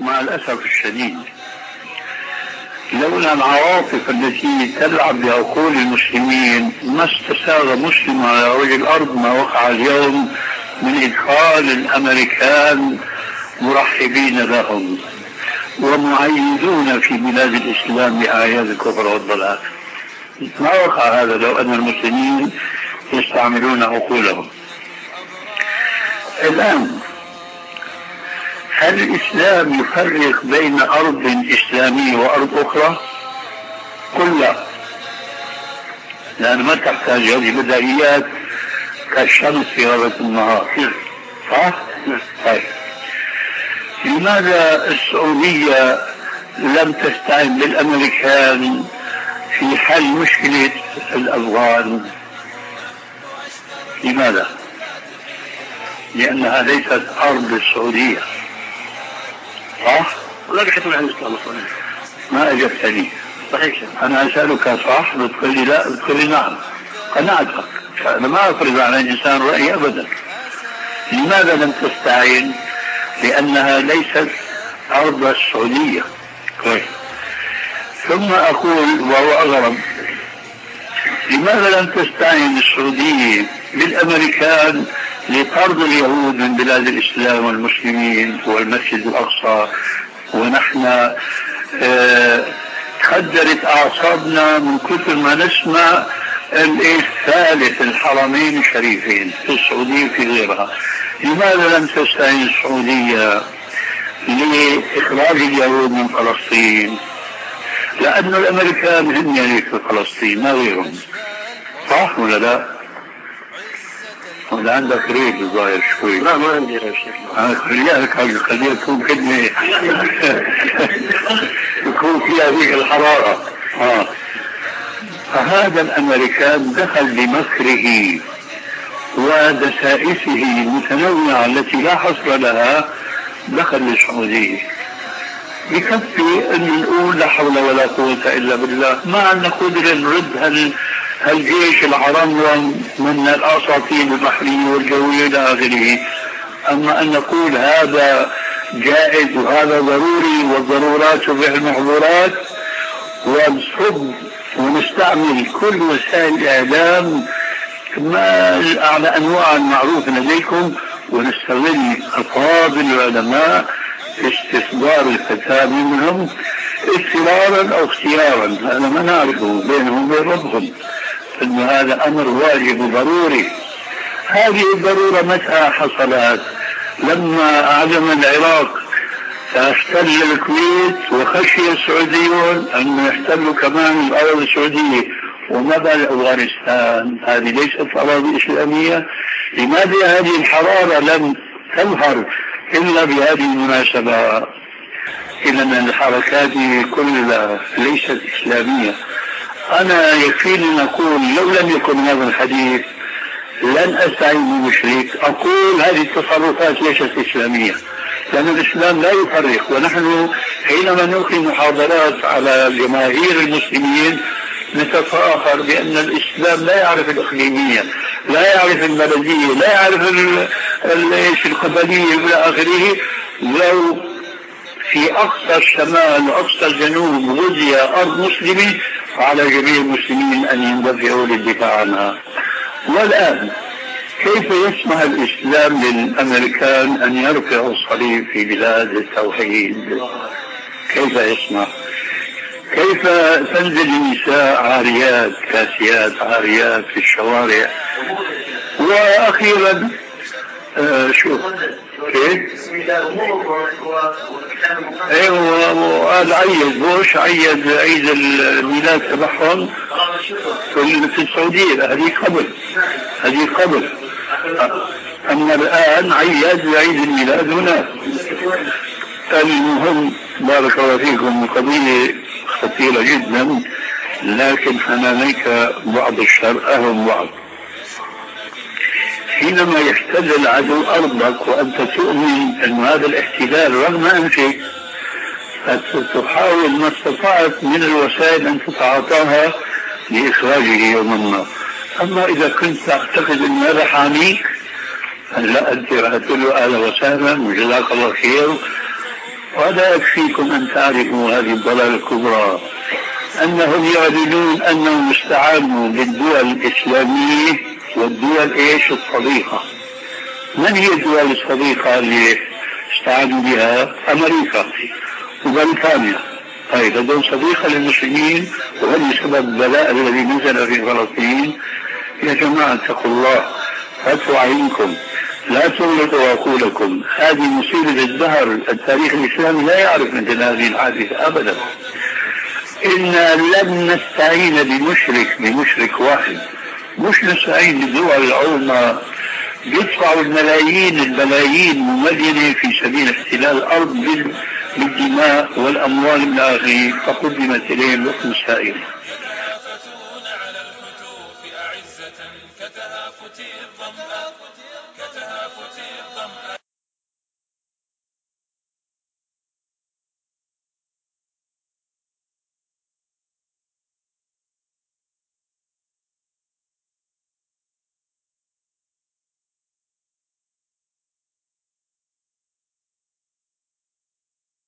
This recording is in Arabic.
مع الأسف الشديد. لولا العواطف التي تلعب بعقول المسلمين ما استساغ مسلم على وجه الأرض ما وقع اليوم من إدخال الأمريكان مرحبين لهم ومعيدون في بلاد الإسلام بآيات الكفر والضلال. ما وقع هذا لو أن المسلمين يستعملون عقولهم. الآن هل الإسلام يفرق بين أرض إسلامية وأرض أخرى؟ قل لا لأن ما تحتاج هذه البدايات كالشمس في غربة النهار صح؟ طيب لماذا السعودية لم تستعن بالأمريكان في حل مشكلة الأفغان لماذا؟ لأنها ليست أرض السعودية صح؟ لا بحثون عن الإسلام ما أجبتني صحيح أنا أسألك صح؟ بتقول لي لا بتقول لي نعم. قناعتك أنا ما أفرض على الإنسان رأيي أبدا. لماذا لم تستعين لأنها ليست أرض السعودية؟ كويس. ثم أقول وهو أغرب لماذا لم تستعين السعودية بالأمريكان لطرد اليهود من بلاد الإسلام والمسلمين والمسجد الأقصى. ونحن آه تخدرت أعصابنا من كثر ما نسمع الثالث الحرمين الشريفين في السعودية وفي غيرها. لماذا لم تستعين السعودية لإخراج اليهود من فلسطين؟ لأن الأمريكان هم يعني في فلسطين ما غيرهم. صح ولا لا؟ ولا عندك ريب الظاهر شوي. لا ما عندي ريب شيخ. أنا خليها خليها تكون خدمة. يكون فيها ذيك الحرارة. آه. فهذا الأمريكان دخل بمكره ودسائسه المتنوعة التي لا حصر لها دخل للسعودية. بكفي أن نقول لا حول ولا قوة إلا بالله ما عندنا قدرة نرد هال هالجيش العرمرم من الأساطيل البحرية والجوية إلى آخره. أما أن نقول هذا جائز وهذا ضروري والضرورات تبيح المحظورات ونصب ونستعمل كل وسائل الإعلام ما على أنواع المعروفة لديكم ونستغل أفاضل العلماء في استصدار الفتاوى منهم اضطرارا أو اختيارا هذا ما نعرفه بينهم وبين ربهم. أن هذا أمر واجب ضروري. هذه الضرورة متى حصلت؟ لما أعلم العراق احتل الكويت وخشي السعوديون أن يحتلوا كمان الأرض السعودية وماذا أفغانستان هذه ليست أراضي إسلامية. لماذا هذه الحرارة لم تظهر إلا بهذه المناسبة؟ إذا الحركات كلها ليست إسلامية. أنا يكفيني أن أقول لو لم يكن هذا الحديث لن أستعين بمشرك أقول هذه التصرفات ليست إسلامية لأن الإسلام لا يفرق. ونحن حينما نلقي محاضرات على جماهير المسلمين نتفاخر بأن الإسلام لا يعرف الإقليمية لا يعرف البلدية لا يعرف القبلية إلى آخره. لو في أقصى الشمال وأقصى الجنوب غزي أرض مسلمة فعلى جميع المسلمين أن يندفعوا للدفاع عنها. والآن كيف يسمح الإسلام للأمريكان أن يرفعوا الصليب في بلاد التوحيد؟ كيف يسمح؟ كيف تنزل النساء عاريات كاسيات عاريات في الشوارع؟ وأخيرا آه شوف كيف؟ أيوه وقال عيد بوش عيد عيد الميلاد تبعهم. في السعودية هذه قبل. هذه قبل. أما الآن عيد عيد الميلاد هناك المهم بارك الله فيكم قضية خطيرة جدا لكن حنانيك بعض الشر أهم بعض. حينما يحتل العدو أرضك وأنت تؤمن أن هذا الاحتلال رغم أنفك فتحاول ما استطعت من الوسائل أن تتعاطاها لإخراجه يوما ما. أما إذا كنت تعتقد أن هذا حاميك لا أنت راح تقول له أهلا وسهلا وجزاك الله خير. وهذا يكفيكم أن تعرفوا هذه الضلالة الكبرى. أنهم يعلنون أنهم استعانوا بالدول الإسلامية والدول إيش الصديقة؟ من هي الدول الصديقة اللي استعانوا بها؟ أمريكا. وبريطانيا طيب هذول صديقة للمسلمين وهم سبب البلاء الذي نزل في فلسطين. يا جماعة اتقوا الله. فتوا عينكم لا تغلقوا عقولكم. هذه مصيبة الدهر. التاريخ الإسلامي لا يعرف مثل هذه الحادثة أبدا. إنا لن نستعين بمشرك بمشرك واحد. مش نسعين بدول العظمى بيدفعوا الملايين البلايين ممدنة في سبيل احتلال الأرض بالدماء والأموال من آخره فقدمت إليهم لكم سائر